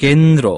Kendro.